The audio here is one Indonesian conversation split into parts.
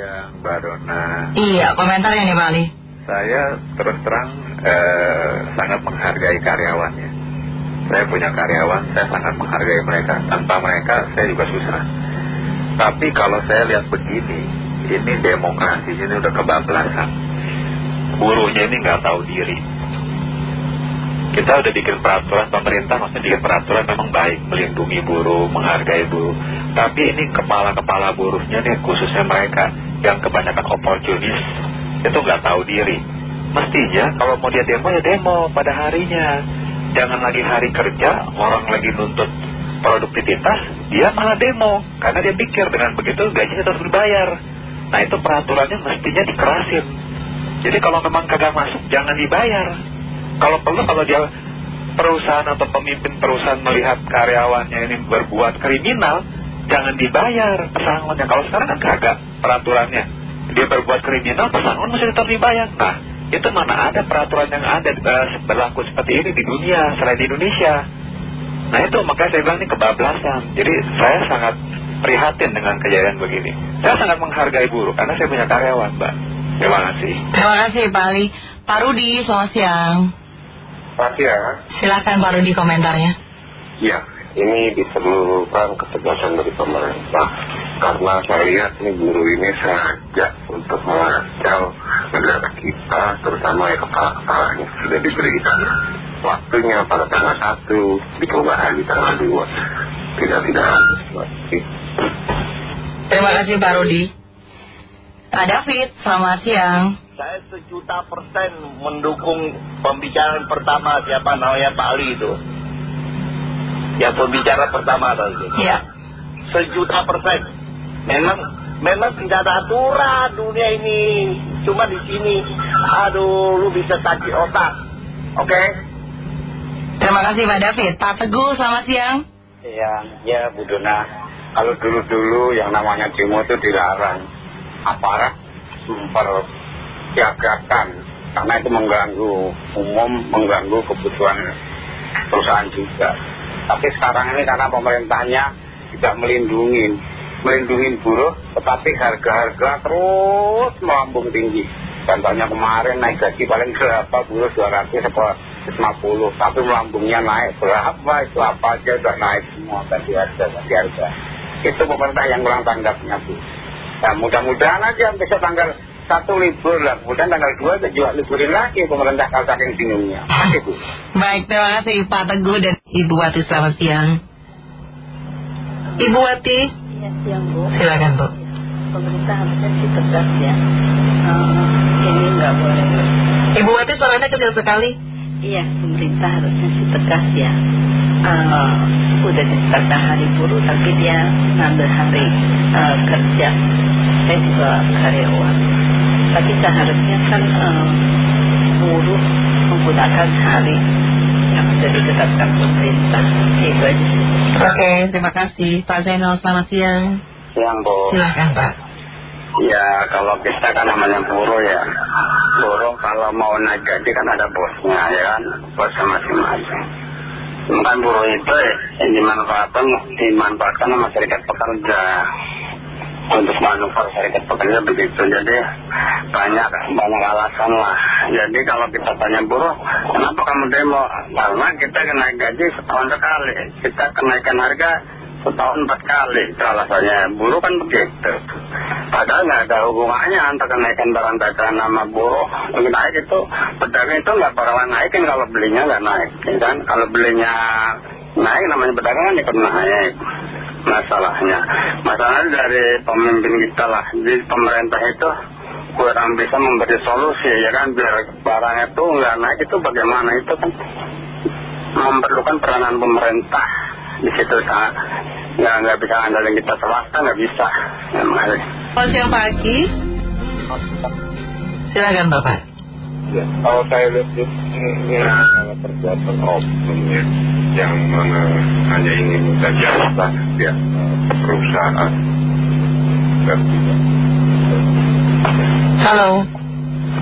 siang Mbak Dona. Iya komentarnya nih Pak Ali. Saya terus terang eh, sangat menghargai karyawannya. Saya punya karyawan Saya sangat menghargai mereka. Tanpa mereka saya juga susah. Tapi kalau saya lihat begini Ini demokrasinya ini udah kebablasan. Buruhnya ini nggak tahu diri. Kita udah bikin peraturan pemerintah maksudnya bikin peraturan memang baik melindungi buruh menghargai buruh tapi ini kepala-kepala buruhnya nih khususnya mereka yang kebanyakan oportunis itu nggak tahu diri. Mestinya kalau mau dia demo ya demo pada harinya. Jangan lagi hari kerja orang lagi nuntut produktivitas dia malah demo. Karena dia pikir dengan begitu gajinya terus dibayar. Nah itu peraturannya mestinya dikerasin. Jadi kalau memang kagak masuk jangan dibayar. Kalau perlu kalau dia perusahaan atau pemimpin perusahaan melihat karyawannya ini berbuat kriminal, jangan dibayar pesangonnya. Kalau sekarang kan kagak peraturannya. Dia berbuat kriminal, pesangon mesti tetap dibayar. Nah, itu mana ada peraturan yang ada uh, berlaku seperti ini di dunia selain di Indonesia. Nah itu makanya saya bilang ini kebablasan. Jadi saya sangat prihatin dengan kejadian begini. Saya sangat menghargai buruh karena saya punya karyawan, Mbak. Terima kasih. Terima kasih Pak Ali. Pak Rudi, selamat siang. Selamat siang. Silakan Pak Rudi komentarnya. Ya, ini diperlukan ketegasan dari pemerintah. Karena saya lihat ini guru ini sengaja untuk mengacau negara kita, terutama ya kepala-kepalanya sudah diberikan waktunya pada tanggal 1, dicoba lagi tanggal 2. Tidak-tidak Terima kasih Pak Rudi. Pak David, selamat siang. Saya sejuta persen mendukung pembicaraan pertama siapa namanya Pak Ali itu. Yang pembicara pertama tadi. Iya. Sejuta persen. Memang memang tidak ada aturan dunia ini. Cuma di sini, aduh, lu bisa sakit otak. Oke? Terima kasih Pak David. Pak Teguh, selamat siang. Iya, ya Bu Dona. Kalau dulu-dulu yang namanya demo itu dilarang. Aparat mempersiagakan. Karena itu mengganggu umum, mengganggu kebutuhan perusahaan juga. Tapi sekarang ini karena pemerintahnya tidak melindungi, melindungi buruh, tetapi harga-harga terus melambung tinggi. Contohnya kemarin naik gaji paling berapa buruh 200 atau 50, tapi melambungnya naik berapa itu apa aja udah naik semua ganti harga, ganti harga. Itu pemerintah yang kurang tanggapnya Bu. Nah mudah-mudahan aja bisa tanggal satu libur lah, kemudian tanggal dua juga liburin lagi pemerintah kalau saking bingungnya. Bu. Baik, terima kasih Pak Teguh dan Ibu Wati selamat siang. Ibu Wati, Iya siang Bu. silakan Bu. Pemerintah harusnya sih tegas ya. Eh, ini nggak boleh. Ibu Wati suaranya kecil sekali. Iya pemerintah harusnya sih tegas ya. Eh, udah ditetapkan hari buruh tapi dia ngambil hari eh, kerja. Saya juga karyawan. Tapi seharusnya kan eh, buruh menggunakan hari sudah ditetapkan pemerintah. Itu aja. Oke, terima kasih. Pak Zainal, selamat siang. Siang Bu. Silakan Pak. Ya kalau kita kan namanya buruh ya. Buruh kalau mau naik gaji kan ada bosnya ya kan. Bosnya masing-masing. Bukan buruh itu ya, yang dimanfaatkan, dimanfaatkan sama serikat pekerja. Untuk manuver serikat pekerja begitu. Jadi banyak banyak alasan lah. Jadi kalau kita tanya buruh, kenapa kamu demo? Karena kita naik gaji setahun sekali. Kita kenaikan harga setahun empat kali. Itu alasannya buruh kan begitu. Padahal nggak ada hubungannya antara kenaikan barang dagangan sama buruh. Naik itu, pedagang itu nggak bakalan naikin kalau belinya nggak naik. Ya kan? Kalau belinya naik namanya pedagang kan ikut naik masalahnya. Masalahnya dari pemimpin kita lah. Di pemerintah itu kurang bisa memberi solusi ya kan. Biar barang itu nggak naik itu bagaimana itu kan memerlukan peranan pemerintah di situ sangat nggak nggak bisa andalin kita swasta nggak bisa ya, makasih. Selamat siang Pak Aki. Silakan Bapak. Ya, kalau saya lihat ini, adalah perbuatan oknum ya, yang mana hanya ingin minta jabatan ya perusahaan dan tidak. Halo.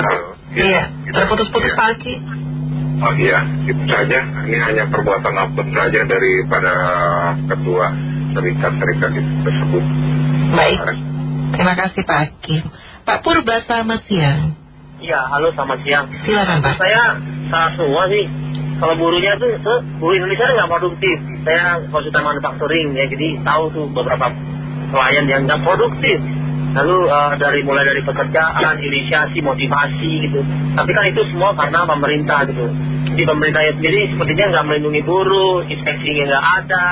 Kalau Iya, terputus-putus Pak Aki. Oh iya, itu saja. Ini hanya perbuatan oknum saja daripada ketua serikat-serikat itu tersebut. Baik. Terima kasih Pak Hakim. Pak Purba selamat siang. Iya, halo selamat siang. Silakan Pak. Saya salah semua sih. Kalau buruhnya tuh, tuh buruh Indonesia nggak produktif. Saya konsultan manufacturing ya, jadi tahu tuh beberapa klien yang nggak produktif. Lalu eh, dari mulai dari pekerjaan, inisiasi, motivasi gitu. Tapi kan itu semua karena pemerintah gitu. Di pemerintahnya sendiri sepertinya nggak melindungi buruh, inspeksinya nggak ada,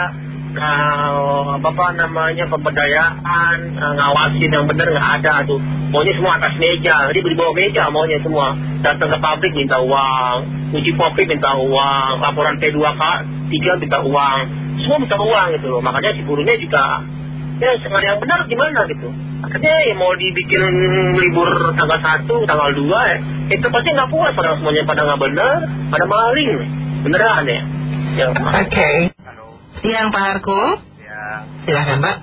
apa, apa namanya pemberdayaan, eh, ngawasin yang benar nggak ada tuh. Maunya semua atas meja, jadi di bawah meja maunya semua. Datang ke pabrik minta uang, uji kopi minta uang, laporan P2K 3 minta uang, semua minta uang gitu loh. Makanya si buruhnya juga ya ada yang benar gimana gitu. Akhirnya ya mau dibikin libur tanggal 1, tanggal 2 ya, itu pasti nggak puas padahal semuanya pada nggak benar, pada maling, beneran ya. Ya, Oke. Siang Pak Harko. Ya, Silakan Pak.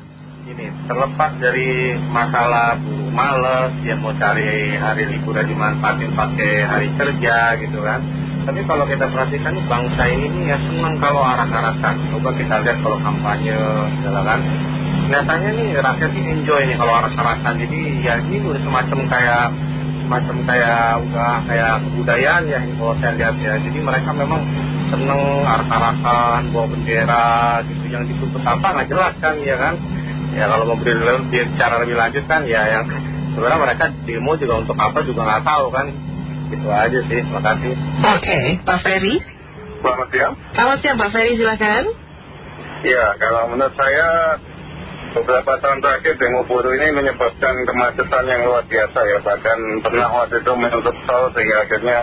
ini terlepas dari masalah buruh males yang mau cari hari liburan dimanfaatin pakai hari kerja gitu kan. Tapi kalau kita perhatikan bangsa ini nih ya senang kalau arak-arakan coba kita lihat kalau kampanye segala kan. Kelihatannya nih rakyat ini enjoy nih kalau arak-arakan jadi ya ini udah semacam kayak semacam kayak udah kayak kebudayaan ya kalau saya lihat ya. Jadi mereka memang seneng arak-arakan bawa bendera gitu yang dituntut apa nggak jelas kan ya kan ya kalau mau beri- bicara lebih lanjut kan ya yang sebenarnya mereka demo juga untuk apa juga nggak tahu kan gitu aja sih terima kasih Oke, Pak Ferry. Selamat siang. Selamat siang Pak Ferry, silakan. Ya, kalau menurut saya beberapa tahun terakhir demo buruh ini menyebabkan kemacetan yang luar biasa ya. Bahkan pernah waktu itu menutup tol sehingga akhirnya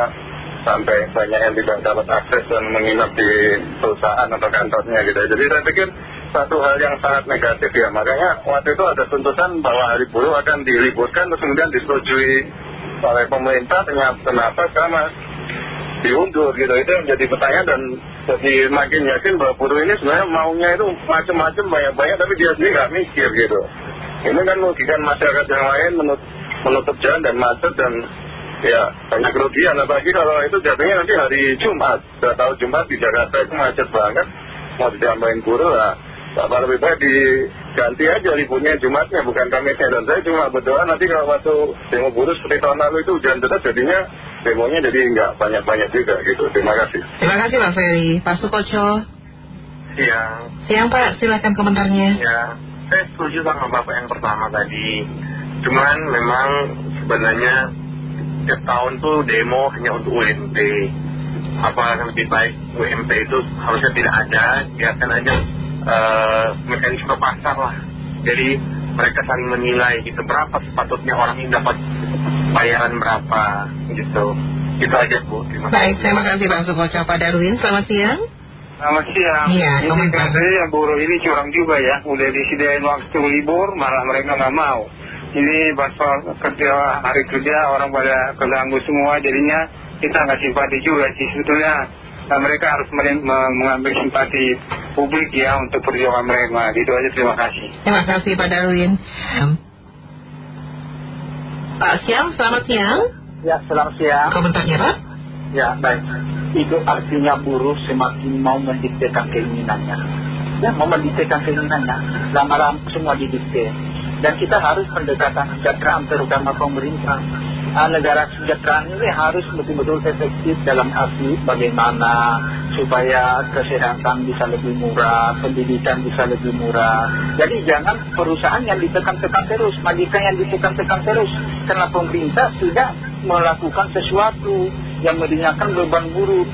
sampai banyak yang tidak dapat akses dan menginap di perusahaan atau kantornya gitu. Jadi saya pikir satu hal yang sangat negatif ya. Makanya waktu itu ada tuntutan bahwa hari buruh akan diliburkan terus kemudian disetujui oleh pemerintah kenapa karena diundur gitu itu yang jadi pertanyaan dan jadi makin yakin bahwa buruh ini sebenarnya maunya itu macam-macam banyak-banyak tapi dia sendiri nggak mikir gitu ini kan merugikan masyarakat yang lain menut- menutup jalan dan macet dan ya banyak kerugian apalagi kalau itu jatuhnya nanti hari Jumat. Sudah tahu Jumat di Jakarta itu macet banget. Mau ditambahin buruh lah apa lebih baik diganti aja liburnya Jumatnya. Bukan Kamisnya dan saya cuma berdoa nanti kalau waktu demo buruh seperti tahun lalu itu hujan deras jadinya demonya jadi nggak banyak-banyak juga gitu. Terima kasih. Terima kasih Pak Ferry. Pak Sukoco. siang Siang Pak, silakan komentarnya. ya saya setuju sama bapak yang pertama tadi. Cuman memang sebenarnya setiap tahun tuh demo hanya untuk UMP apa lebih baik UMP itu harusnya tidak ada biarkan aja eh, mekanisme pasar lah jadi mereka saling menilai gitu berapa sepatutnya orang ini dapat bayaran berapa gitu itu aja bu terima kasih Baik, terima kasih Pak Sukoco. Pak Darwin, selamat siang. Selamat siang. Iya, ini komentar. katanya buruh ini curang juga ya. Udah disediain waktu libur, malah mereka nggak mau. Ini pas soal kerja hari kerja orang pada keganggu semua, jadinya kita nggak simpati juga sih sebetulnya. Nah, mereka harus men- me- mengambil simpati publik ya untuk perjuangan mereka. Gitu aja terima kasih. Terima kasih Pak Darwin. Pak Siam, selamat siang. Ya, selamat siang. Komentarnya Pak. Ya, baik. Itu artinya buruh semakin mau mendiktekan keinginannya. Ya, mau mendiktekan keinginannya. Lama-lama semua didikte. Dan kita harus pendekatan kesejahteraan terutama pemerintah. Ah, negara kesejahteraan ini harus betul-betul efektif dalam arti bagaimana supaya kesehatan bisa lebih murah, pendidikan bisa lebih murah. Jadi jangan perusahaan yang ditekan-tekan terus, majikan yang ditekan-tekan terus. Karena pemerintah tidak melakukan sesuatu yang meringankan beban buruh.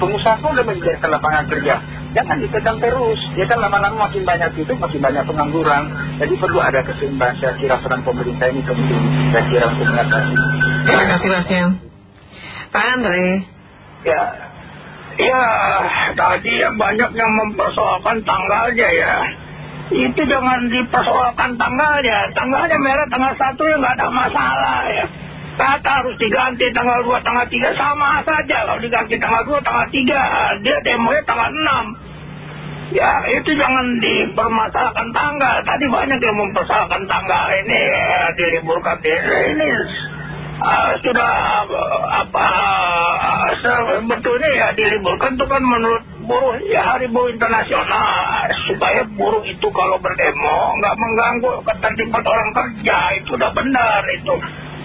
Pengusaha pun sudah menyediakan lapangan kerja. Jangan ditekan terus. Ya kan lama-lama makin banyak itu, makin banyak pengangguran. Jadi perlu ada keseimbangan. Saya kira peran pemerintah ini penting. Saya kira untuk mengatasi. Terima kasih Pak Siam. Pak Andre. Ya, ya tadi yang banyak yang mempersoalkan tanggalnya ya. Itu jangan dipersoalkan tanggalnya. Tanggalnya merah tanggal satu ya nggak ada masalah ya. Kata harus diganti tanggal 2, tanggal 3 sama saja. Kalau diganti tanggal 2, tanggal 3, dia demonya tanggal 6. Ya itu jangan dipermasalahkan tanggal. Tadi banyak yang mempersoalkan tanggal ini eh, diliburkan ini ah, sudah eh, apa uh, sebetulnya ya diliburkan itu kan menurut buruh ya hari buruh internasional. Supaya buruh itu kalau berdemo nggak mengganggu ketertiban orang kerja. Itu udah benar itu.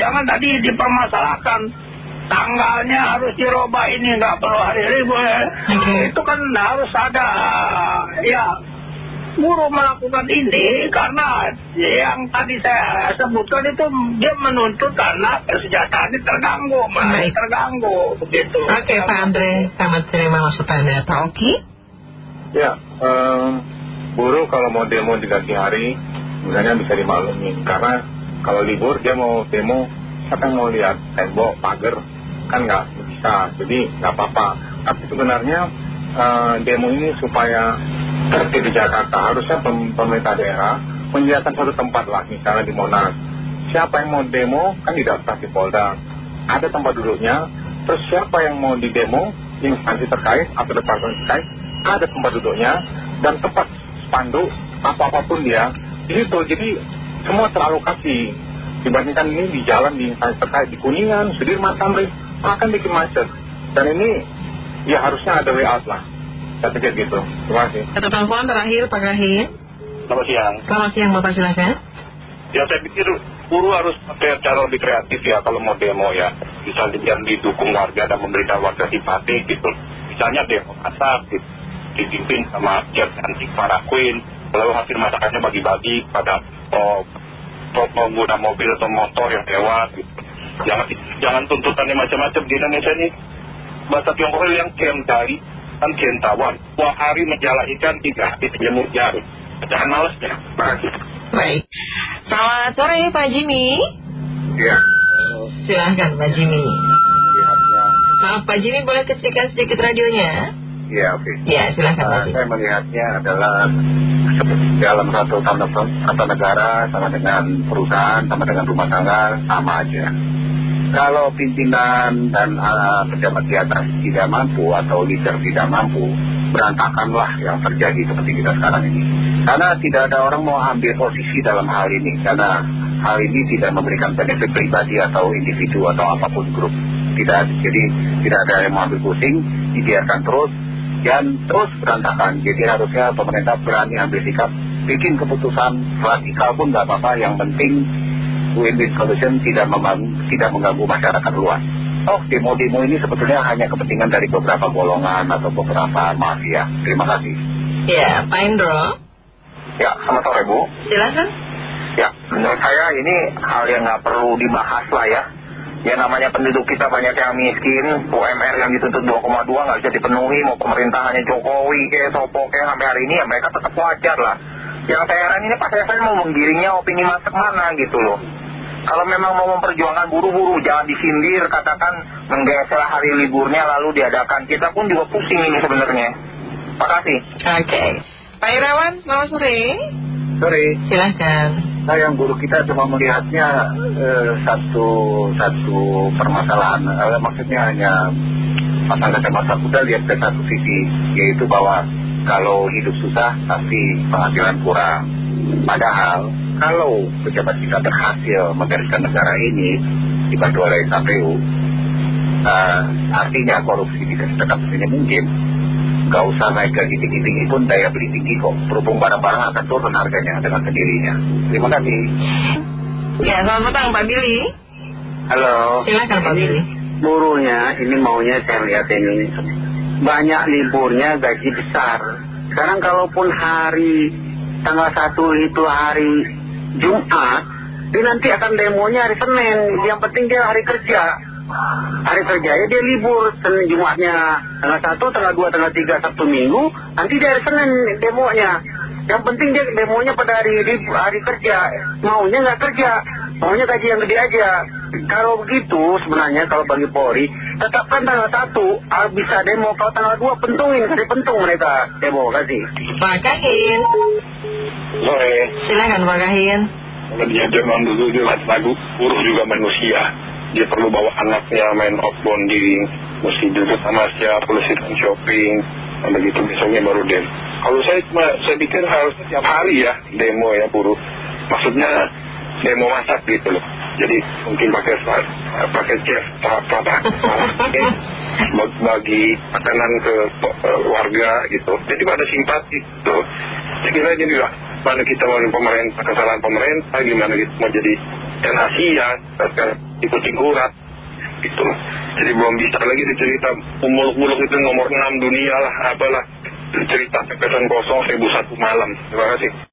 Jangan tadi dipermasalahkan tanggalnya harus dirubah ini nggak perlu hari libur itu kan harus ada ya buruh melakukan ini karena yang tadi saya sebutkan itu dia menuntut karena kesejahteraan terganggu, masih terganggu begitu. Oke Pak Andre, selamat terima maksud Anda. Pak Oki? Ya, um, buruh kalau mau demo diganti hari, sebenarnya bisa dimaklumi. Karena kalau libur dia mau demo, siapa yang mau lihat tembok, pagar, kan nggak bisa. Jadi nggak apa-apa. Tapi sebenarnya uh, demo ini supaya tertib di Jakarta harusnya pemerintah daerah menyediakan satu tempat lah misalnya di Monas siapa yang mau demo kan didaftar di Polda ada tempat duduknya terus siapa yang mau di demo instansi terkait atau departemen terkait ada tempat duduknya dan tempat spanduk apa-apapun dia di situ jadi semua teralokasi dibandingkan ini di jalan di instansi terkait di Kuningan, Sudirman, Tamrin akan bikin macet dan ini ya harusnya ada way out lah saya pikir gitu. Terima kasih. Satu telepon terakhir Pak Gahin. Selamat siang. Selamat siang Bapak silakan. Ya saya pikir buruh harus pakai cara lebih kreatif ya kalau mau demo ya. Bisa yang didukung warga dan memberikan warga simpati gitu. Misalnya demo masak gitu. dipimpin sama Jeff Antik para Queen. Lalu hasil masakannya bagi-bagi pada oh, pengguna mobil atau motor yang lewat gitu. Jangan, jangan tuntutannya macam-macam di Indonesia ini. Bahasa Tiongkok yang kemdai kan kentawan. Dua hari menjala ikan, tiga hari jemur jarum. Jangan malesnya. Makasih. Baik. Selamat sore Pak Jimmy. Iya. Silahkan Pak Jimmy. Maaf Pak Jimmy boleh kecilkan sedikit radionya? Iya oke. Ya silahkan Uh, saya melihatnya adalah dalam satu tanda, tata negara sama dengan perusahaan sama dengan rumah tangga sama aja. Kalau pimpinan dan uh, pejabat di atas tidak mampu atau leader tidak mampu, berantakanlah yang terjadi seperti kita sekarang ini. Karena tidak ada orang mau ambil posisi dalam hal ini, karena hal ini tidak memberikan benefit pribadi atau individu atau apa pun grup. Tidak, jadi tidak ada yang mau ambil pusing, dibiarkan terus, dan terus berantakan. Jadi harusnya pemerintah berani ambil sikap, bikin keputusan radikal pun nggak apa-apa, yang penting win-win solution tidak tidak mengganggu masyarakat luas. Oh, demo-demo ini sebetulnya hanya kepentingan dari beberapa golongan atau beberapa mafia. Terima kasih. Ya Pak Indro. Ya, selamat sore Bu. Silahkan. Ya, menurut saya ini hal yang nggak perlu dibahas lah ya. Ya namanya penduduk kita banyak yang miskin, UMR yang dituntut 2,2 nggak bisa dipenuhi, mau pemerintahannya Jokowi kayak Sopo kayak sampai hari ini ya mereka tetap wajar lah. Yang saya heran ini Pak Seven mau menggiringnya opini masuk mana gitu loh. Kalau memang mau memperjuangkan buru-buru, jangan disindir, katakan menggeser hari liburnya lalu diadakan. Kita pun juga pusing ini sebenarnya. Terima kasih. Oke. Pak Irawan, selamat sore. Sorry. Silahkan. Nah, yang guru kita cuma melihatnya eh, satu satu permasalahan, Eh, maksudnya hanya pasang kacamata kuda lihat ke satu sisi, yaitu bahwa kalau hidup susah tapi penghasilan kurang. Padahal kalau pejabat kita berhasil menggariskan negara ini dibantu oleh KPU, eh, artinya korupsi bisa sedekat ini mungkin. Gak usah naik ke tinggi-tinggi pun daya beli tinggi kok. Berhubung barang-barang akan turun harganya dengan sendirinya. Terima kasih. Ya, selamat petang Pak Billy. Halo. Silahkan Pak Billy. Buruhnya ini maunya saya lihat ini banyak liburnya gaji besar. Sekarang kalaupun hari tanggal satu itu hari Jumat, dia nanti akan demonya hari Senin. Yang penting dia hari kerja. Hari kerjanya dia libur, Senin Jumatnya tanggal satu, tanggal dua, tanggal tiga, Sabtu Minggu. Nanti dia hari Senin demonya. Yang penting dia demonya pada hari libur, hari kerja. Maunya nggak kerja, maunya gaji yang gede aja. Kalau begitu sebenarnya kalau bagi Polri tetapkan tanggal satu ah, bisa demo. Kalau tanggal dua pentungin, kasih pentung mereka demo kasih. Pak Kahin. Sore. Silahkan Pak Kahin. Kalau dia zaman dulu dia lagu buruh juga manusia. Dia perlu bawa anaknya main outbounding, mesti duduk sama siapa, pelesiran shopping, dan begitu besoknya baru demo. Kalau saya cuma, saya pikir harusnya tiap hari ya demo ya buruh. Maksudnya demo masak gitu loh. jadi mungkin pakai pakai chef apa bagi makanan ke warga gitu jadi pada simpati gitu saya kira jadi lah mana kita mau pemerintah kesalahan pemerintah gimana gitu mau jadi kan Asia kan ikut kurat gitu. Jadi belum bisa lagi dicerita muluk-muluk itu nomor 6 dunia lah apalah. Cerita pepesan kosong seribu satu malam. Terima kasih